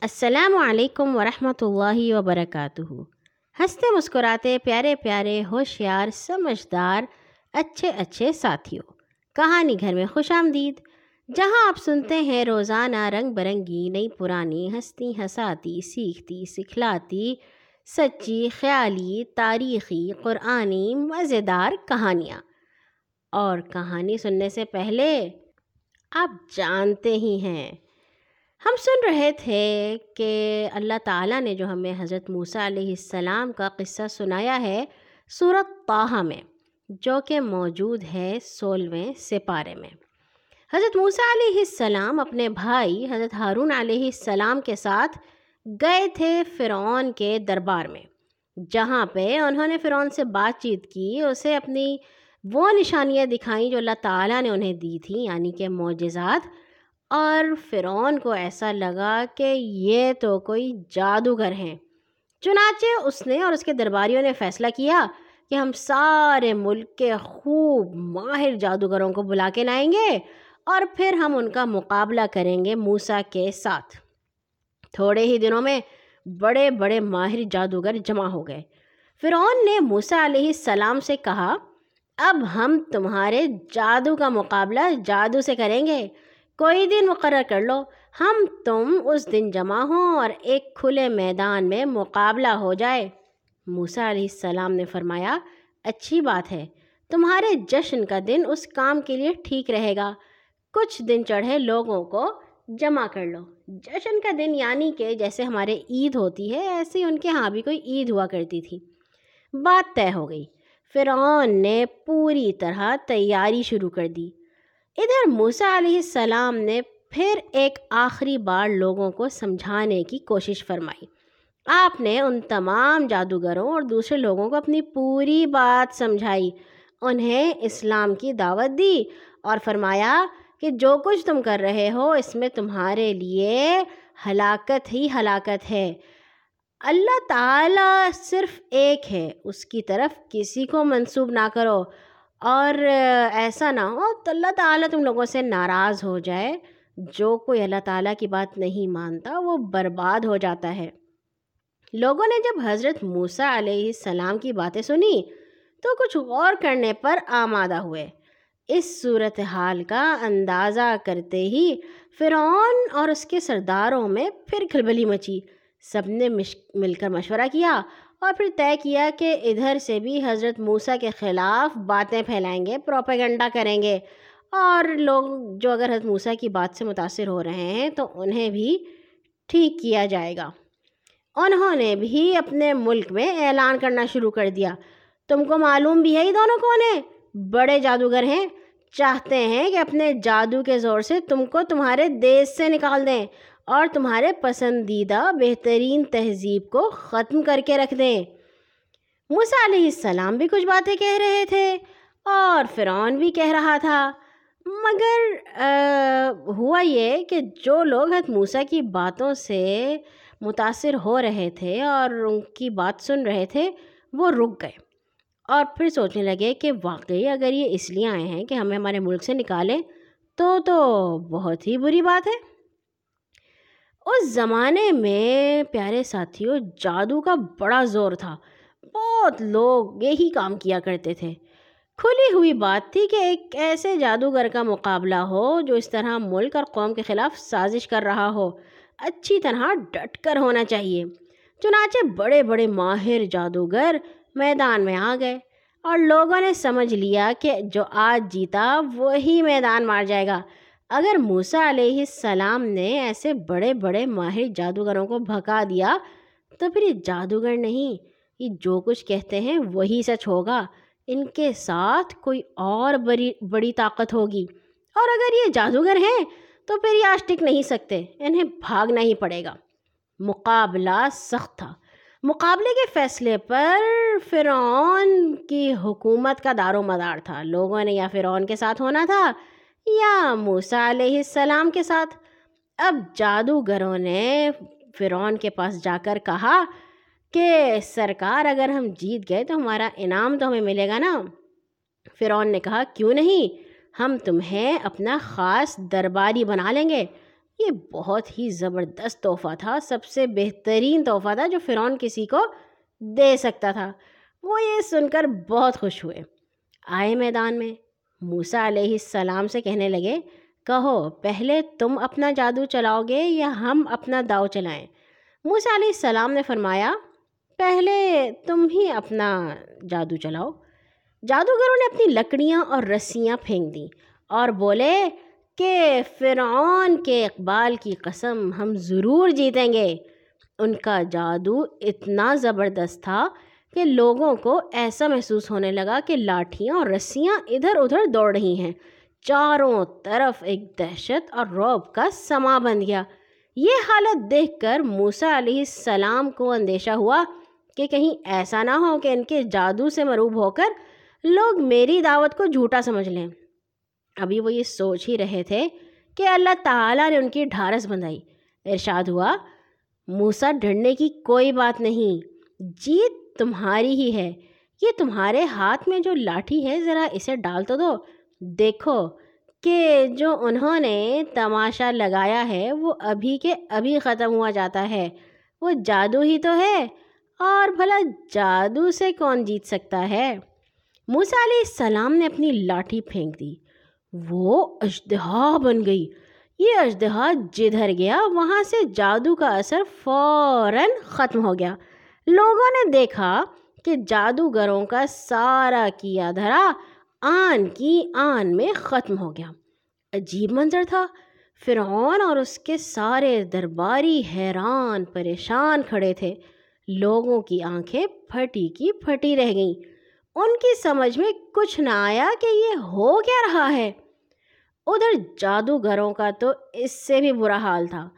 السلام علیکم ورحمۃ اللہ وبرکاتہ۔ ہنستے مسکراتے پیارے پیارے، ہوشیار، سمجھدار، اچھے اچھے ساتھیوں۔ کہانی گھر میں خوش آمدید۔ جہاں آپ سنتے ہیں، روزانہ رنگ برنگی، نئی پرانی ہستی ہساتی سیکھتی، سکھلاتی، سچی، خیالی، تاریخی، قرآنی، مزیدار کہانیاں۔ اور کہانی سننے سے پہلے، آپ جانتے ہی ہیں۔ ہم سن رہے تھے کہ اللہ تعالیٰ نے جو ہمیں حضرت موسیٰ علیہ السلام کا قصہ سنایا ہے صورت طاہا میں، جو کہ موجود ہے سولہویں سپارے میں۔ حضرت موسیٰ علیہ السلام اپنے بھائی حضرت ہارون علیہ السلام کے ساتھ گئے تھے فرعون کے دربار میں، جہاں پہ انہوں نے فرعون سے بات چیت کی، اسے اپنی وہ نشانیاں دکھائیں جو اللہ تعالیٰ نے انہیں دی تھیں یعنی کہ معجزات اور فرعون کو ایسا لگا کہ یہ تو کوئی جادوگر ہیں۔ چنانچہ اس نے اور اس کے درباریوں نے فیصلہ کیا کہ ہم سارے ملک کے خوب ماہر جادوگروں کو بلا کے لائیں گے اور پھر ہم ان کا مقابلہ کریں گے موسا کے ساتھ۔ تھوڑے ہی دنوں میں بڑے بڑے ماہر جادوگر جمع ہو گئے۔ فرعون نے موسا علیہ السلام سے کہا، اب ہم تمہارے جادو کا مقابلہ جادو سے کریں گے۔ کوئی دن مقرر کر لو۔ ہم تم اس دن جمع ہوں اور ایک کھلے میدان میں مقابلہ ہو جائے۔ موسیٰ علیہ السلام نے فرمایا، اچھی بات ہے، تمہارے جشن کا دن اس کام کے لیے ٹھیک رہے گا۔ کچھ دن چڑھے لوگوں کو جمع کر لو۔ جشن کا دن یعنی کہ جیسے ہمارے عید ہوتی ہے، ایسے ان کے ہاں بھی کوئی عید ہوا کرتی تھی۔ بات طے ہو گئی۔ فرعون نے پوری طرح تیاری شروع کر دی۔ ادھر موسیٰ علیہ السلام نے پھر ایک آخری بار لوگوں کو سمجھانے کی کوشش فرمائی۔ آپ نے ان تمام جادوگروں اور دوسرے لوگوں کو اپنی پوری بات سمجھائی، انہیں اسلام کی دعوت دی اور فرمایا کہ جو کچھ تم کر رہے ہو اس میں تمہارے لیے ہلاکت ہی ہلاکت ہے۔ اللہ تعالیٰ صرف ایک ہے، اس کی طرف کسی کو منسوب نہ کرو۔ اور ایسا نہ ہو، تو اللہ تعالیٰ تم لوگوں سے ناراض ہو جائے۔ جو کوئی اللہ تعالیٰ کی بات نہیں مانتا، وہ برباد ہو جاتا ہے۔ لوگوں نے جب حضرت موسیٰ علیہ السلام کی باتیں سنی، تو کچھ غور کرنے پر آمادہ ہوئے۔ اس صورت حال کا اندازہ کرتے ہی فرعون اور اس کے سرداروں میں پھر کھلبلی مچی۔ سب نے مل کر مشورہ کیا۔ اور پھر طے کیا کہ ادھر سے بھی حضرت موسیٰ کے خلاف باتیں پھیلائیں گے پروپیگنڈا کریں گے۔ اور لوگ جو اگر حضرت موسیٰ کی بات سے متاثر ہو رہے ہیں تو انہیں بھی ٹھیک کیا جائے گا۔ انہوں نے بھی اپنے ملک میں اعلان کرنا شروع کر دیا۔ تم کو معلوم بھی ہے یہ دونوں کون ہیں؟ بڑے جادوگر ہیں۔ چاہتے ہیں کہ اپنے جادو کے زور سے تم کو تمہارے دیش سے نکال دیں۔ اور تمہارے پسندیدہ بہترین تہذیب کو ختم کر کے رکھ دیں۔ موسیٰ علیہ السلام بھی کچھ باتیں کہہ رہے تھے اور فرعون بھی کہہ رہا تھا۔ مگر ہوا یہ کہ جو لوگ حضرت موسیٰ کی باتوں سے متاثر ہو رہے تھے اور ان کی بات سن رہے تھے، وہ رک گئے۔ اور پھر سوچنے لگے کہ واقعی اگر یہ اس لیے آئے ہیں کہ ہمیں ہمارے ملک سے نکالیں، تو تو بہت ہی بری بات ہے۔ اس زمانے میں پیارے ساتھیوں جادو کا بڑا زور تھا۔ بہت لوگ یہی کام کیا کرتے تھے۔ کھلی ہوئی بات تھی کہ ایک ایسے جادوگر کا مقابلہ ہو جو اس طرح ملک اور قوم کے خلاف سازش کر رہا ہو۔ اچھی طرح ڈٹ کر ہونا چاہیے۔ چنانچہ بڑے بڑے ماہر جادوگر میدان میں آ گئے اور لوگوں نے سمجھ لیا کہ جو آج جیتا، وہی میدان مار جائے گا۔ اگر موسیٰ علیہ السلام نے ایسے بڑے بڑے ماہر جادوگروں کو بھکا دیا، تو پھر یہ جادوگر نہیں، یہ جو کچھ کہتے ہیں وہی سچ ہوگا۔ ان کے ساتھ کوئی اور بڑی بڑی طاقت ہوگی۔ اور اگر یہ جادوگر ہیں، تو پھر یہ آج ٹک نہیں سکتے، انہیں بھاگنا ہی پڑے گا۔ مقابلہ سخت تھا۔ مقابلے کے فیصلے پر فرعون کی حکومت کا دار و مدار تھا۔ لوگوں نے یا فرعون کے ساتھ ہونا تھا یا موسیٰ علیہ السلام کے ساتھ۔ اب جادوگروں نے فرعون کے پاس جا کر کہا کہ سرکار اگر ہم جیت گئے تو ہمارا انعام تو ہمیں ملے گا نا۔ فرعون نے کہا، کیوں نہیں؟ ہم تمہیں اپنا خاص درباری بنا لیں گے۔ یہ بہت ہی زبردست تحفہ تھا، سب سے بہترین تحفہ تھا جو فرعون کسی کو دے سکتا تھا۔ وہ یہ سن کر بہت خوش ہوئے۔ آئے میدان میں موسا علیہ السلام سے کہنے لگے، کہو، پہلے تم اپنا جادو چلاؤ گے یا ہم اپنا داؤ چلائیں؟ موسا علیہ السلام نے فرمایا، پہلے تم ہی اپنا جادو چلاؤ. جادوگروں نے اپنی لکڑیاں اور رسیاں پھینک دیں اور بولے کہ فرعون کے اقبال کی قسم ہم ضرور جیتیں گے۔ ان کا جادو اتنا زبردست تھا کہ لوگوں کو ایسا محسوس ہونے لگا کہ لاٹھیاں اور رسیاں ادھر ادھر دوڑ رہی ہیں۔ چاروں طرف ایک دہشت اور روب کا سما بن گیا۔ یہ حالت دیکھ کر موسا علیہ السلام کو اندیشہ ہوا کہ کہیں ایسا نہ ہو کہ ان کے جادو سے مروب ہو کر لوگ میری دعوت کو جھوٹا سمجھ لیں۔ ابھی وہ یہ سوچ ہی رہے تھے کہ اللہ تعالیٰ نے ان کی ڈھارس بندھائی ارشاد ہوا موسا ڈرنے کی کوئی بات نہیں۔ جیت تمہاری ہی ہے۔ یہ تمہارے ہاتھ میں جو لاٹھی ہے، ذرا اسے ڈال تو دو۔ دیکھو کہ جو انہوں نے تماشا لگایا ہے، وہ ابھی کے ابھی ختم ہوا جاتا ہے۔ وہ جادو ہی تو ہے۔ اور بھلا جادو سے کون جیت سکتا ہے؟ موسا علیہ السلام نے اپنی لاٹھی پھینک دی۔ وہ اجدہا بن گئی۔ یہ اجدہا جدھر گیا، وہاں سے جادو کا اثر فوراً ختم ہو گیا۔ لوگوں نے دیکھا کہ جادوگروں کا سارا کیا دھرا آن کی آن میں ختم ہو گیا۔ عجیب منظر تھا۔ فرعون اور اس کے سارے درباری حیران پریشان کھڑے تھے۔ لوگوں کی آنکھیں پھٹی کی پھٹی رہ گئیں۔ ان کی سمجھ میں کچھ نہ آیا کہ یہ ہو کیا رہا ہے۔ ادھر جادوگروں کا تو اس سے بھی برا حال تھا۔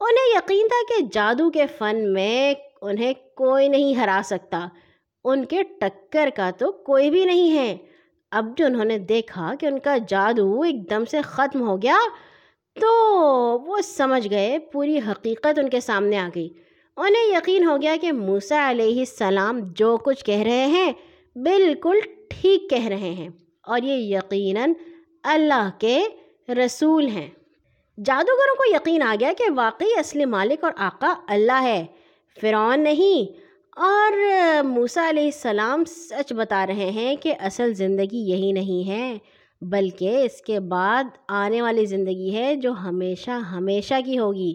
انہیں یقین تھا کہ جادو کے فن میں انہیں کوئی نہیں ہرا سکتا۔ ان کے ٹکر کا تو کوئی بھی نہیں ہے۔ اب جو انہوں نے دیکھا کہ ان کا جادو ایک دم سے ختم ہو گیا تو وہ سمجھ گئے، پوری حقیقت ان کے سامنے آ گئی۔ انہیں یقین ہو گیا کہ موسا علیہ السلام جو کچھ کہہ رہے ہیں بالکل ٹھیک کہہ رہے ہیں اور یہ یقیناً اللہ کے رسول ہیں۔ جادوگروں کو یقین آ گیا کہ واقعی اصلی مالک اور آقا اللہ ہے۔ فرعون نہیں۔ اور موسا علیہ السلام سچ بتا رہے ہیں کہ اصل زندگی یہی نہیں ہے، بلکہ اس کے بعد آنے والی زندگی ہے جو ہمیشہ ہمیشہ کی ہوگی۔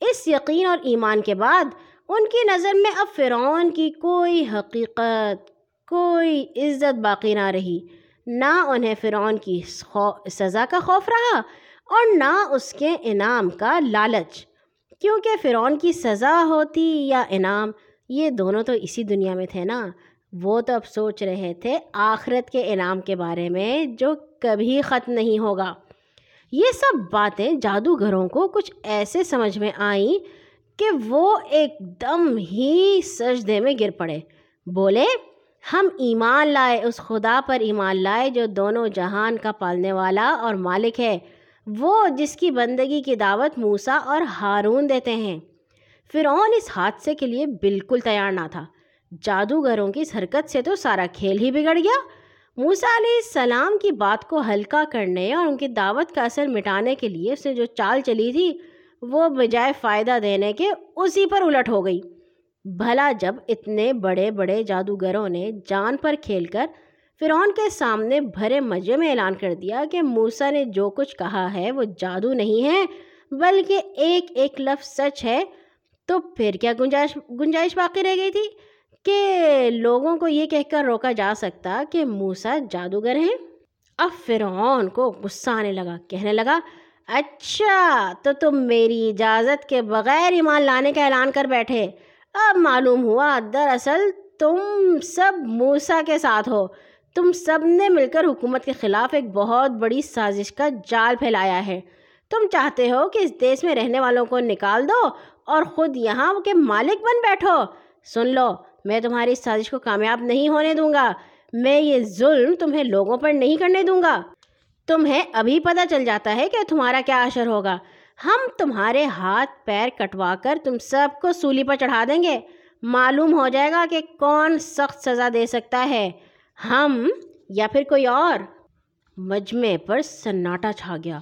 اس یقین اور ایمان کے بعد ان کی نظر میں اب فرعون کی کوئی حقیقت، کوئی عزت باقی نہ رہی۔ نہ انہیں فرعون کی سزا کا خوف رہا اور نہ اس کے انعام کا لالچ۔ کیونکہ فرعون کی سزا ہوتی یا انعام، یہ دونوں تو اسی دنیا میں تھے نا۔ وہ تو اب سوچ رہے تھے آخرت کے انعام کے بارے میں، جو کبھی ختم نہیں ہوگا۔ یہ سب باتیں جادوگروں کو کچھ ایسے سمجھ میں آئیں کہ وہ ایک دم ہی سجدے میں گر پڑے۔ بولے، ہم ایمان لائے، اس خدا پر ایمان لائے جو دونوں جہان کا پالنے والا اور مالک ہے۔ وہ جس کی بندگی کی دعوت موسا اور ہارون دیتے ہیں۔ فرعون اس حادثے کے لیے بالکل تیار نہ تھا۔ جادوگروں کی اس حرکت سے تو سارا کھیل ہی بگڑ گیا۔ موسا علیہ السلام کی بات کو ہلکا کرنے اور ان کی دعوت کا اثر مٹانے کے لیے اس نے جو چال چلی تھی، وہ بجائے فائدہ دینے کے اسی پر الٹ ہو گئی۔ بھلا جب اتنے بڑے بڑے جادوگروں نے جان پر کھیل کر فرعون کے سامنے بھرے مجے میں اعلان کر دیا کہ موسا نے جو کچھ کہا ہے وہ جادو نہیں ہے، بلکہ ایک ایک لفظ سچ ہے۔ تو پھر کیا گنجائش گنجائش باقی رہ گئی تھی کہ لوگوں کو یہ کہہ کر روکا جا سکتا کہ موسا جادوگر ہیں؟ اب فرعون کو غصہ آنے لگا، کہنے لگا اچھا تو تم میری اجازت کے بغیر ایمان لانے کا اعلان کر بیٹھے۔ اب معلوم ہوا، دراصل تم سب موسا کے ساتھ ہو۔ تم سب نے مل کر حکومت کے خلاف ایک بہت بڑی سازش کا جال پھیلایا ہے۔ تم چاہتے ہو کہ اس دیش میں رہنے والوں کو نکال دو اور خود یہاں کے مالک بن بیٹھو۔ سن لو، میں تمہاری اس سازش کو کامیاب نہیں ہونے دوں گا۔ میں یہ ظلم تمہیں لوگوں پر نہیں کرنے دوں گا۔ تمہیں ابھی پتہ چل جاتا ہے کہ تمہارا کیا اثر ہوگا۔ ہم تمہارے ہاتھ پیر کٹوا کر تم سب کو سولی پر چڑھا دیں گے۔ معلوم ہو جائے گا کہ کون سخت سزا دے سکتا ہے۔ ہم یا پھر کوئی اور؟ مجمع پر سناٹا چھا گیا۔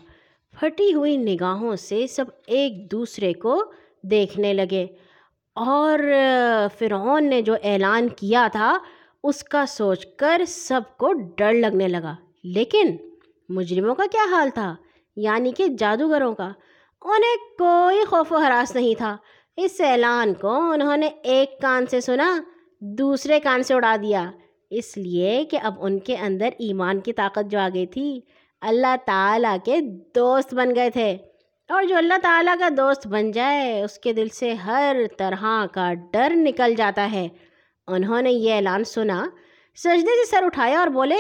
پھٹی ہوئی نگاہوں سے سب ایک دوسرے کو دیکھنے لگے۔ اور فرعون نے جو اعلان کیا تھا، اس کا سوچ کر سب کو ڈر لگنے لگا۔ لیکن مجرموں کا کیا حال تھا؟ یعنی کہ جادوگروں کا۔ انہیں کوئی خوف و حراس نہیں تھا۔ اس اعلان کو انہوں نے ایک کان سے سنا، دوسرے کان سے اڑا دیا۔ اس لیے کہ اب ان کے اندر ایمان کی طاقت جو آ گئی تھی، اللہ تعالیٰ کے دوست بن گئے تھے۔ اور جو اللہ تعالیٰ کا دوست بن جائے، اس کے دل سے ہر طرح کا ڈر نکل جاتا ہے۔ انہوں نے یہ اعلان سنا، سجدے سے سر اٹھایا اور بولے،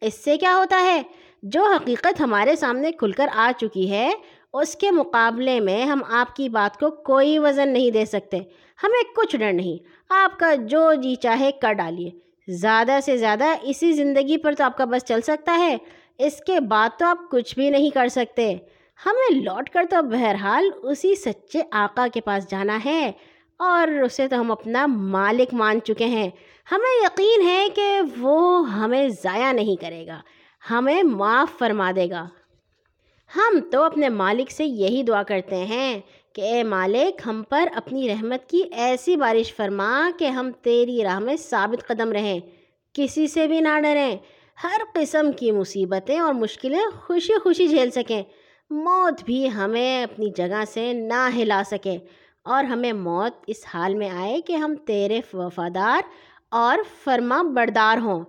اس سے کیا ہوتا ہے؟ جو حقیقت ہمارے سامنے کھل کر آ چکی ہے، اس کے مقابلے میں ہم آپ کی بات کو کوئی وزن نہیں دے سکتے۔ ہمیں کچھ ڈر نہیں، آپ کا جو جی چاہے کر ڈالیے۔ زیادہ سے زیادہ اسی زندگی پر تو آپ کا بس چل سکتا ہے۔ اس کے بعد تو آپ کچھ بھی نہیں کر سکتے۔ ہمیں لوٹ کر تو بہرحال اسی سچے آقا کے پاس جانا ہے اور اسے تو ہم اپنا مالک مان چکے ہیں۔ ہمیں یقین ہے کہ وہ ہمیں ضائع نہیں کرے گا، ہمیں معاف فرما دے گا۔ ہم تو اپنے مالک سے یہی دعا کرتے ہیں کہ اے مالک، ہم پر اپنی رحمت کی ایسی بارش فرما کہ ہم تیری راہ میں ثابت قدم رہیں۔ کسی سے بھی نہ ڈریں۔ ہر قسم کی مصیبتیں اور مشکلیں خوشی خوشی جھیل سکیں۔ موت بھی ہمیں اپنی جگہ سے نہ ہلا سکے۔ اور ہمیں موت اس حال میں آئے کہ ہم تیرے وفادار اور فرما بردار ہوں۔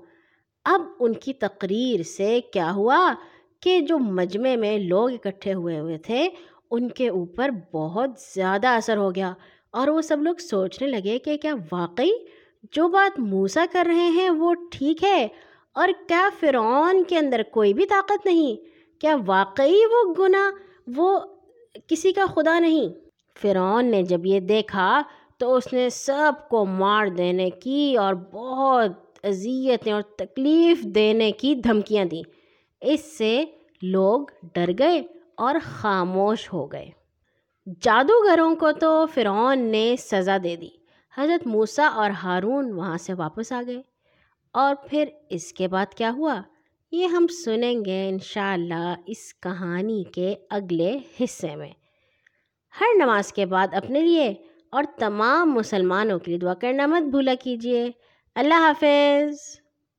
اب ان کی تقریر سے کیا ہوا کہ جو مجمع میں لوگ اکٹھے ہوئے ہوئے تھے ان کے اوپر بہت زیادہ اثر ہو گیا اور وہ سب لوگ سوچنے لگے کہ کیا واقعی جو بات موسا کر رہے ہیں وہ ٹھیک ہے اور کیا فرعون کے اندر کوئی بھی طاقت نہیں؟ کیا واقعی وہ گناہ وہ کسی کا خدا نہیں؟ فرعون نے جب یہ دیکھا تو اس نے سب کو مار دینے کی اور بہت اذیتیں اور تکلیف دینے کی دھمکیاں دیں۔ اس سے لوگ ڈر گئے۔ اور خاموش ہو گئے۔ جادوگروں کو تو فرعون نے سزا دے دی۔ حضرت موسیٰ اور ہارون وہاں سے واپس آ گئے۔ اور پھر اس کے بعد کیا ہوا؟ یہ ہم سنیں گے انشاءاللہ اس کہانی کے اگلے حصے میں۔ ہر نماز کے بعد اپنے لیے اور تمام مسلمانوں کے لیے دعا کرنا مت بھولا کیجیے اللہ حافظ۔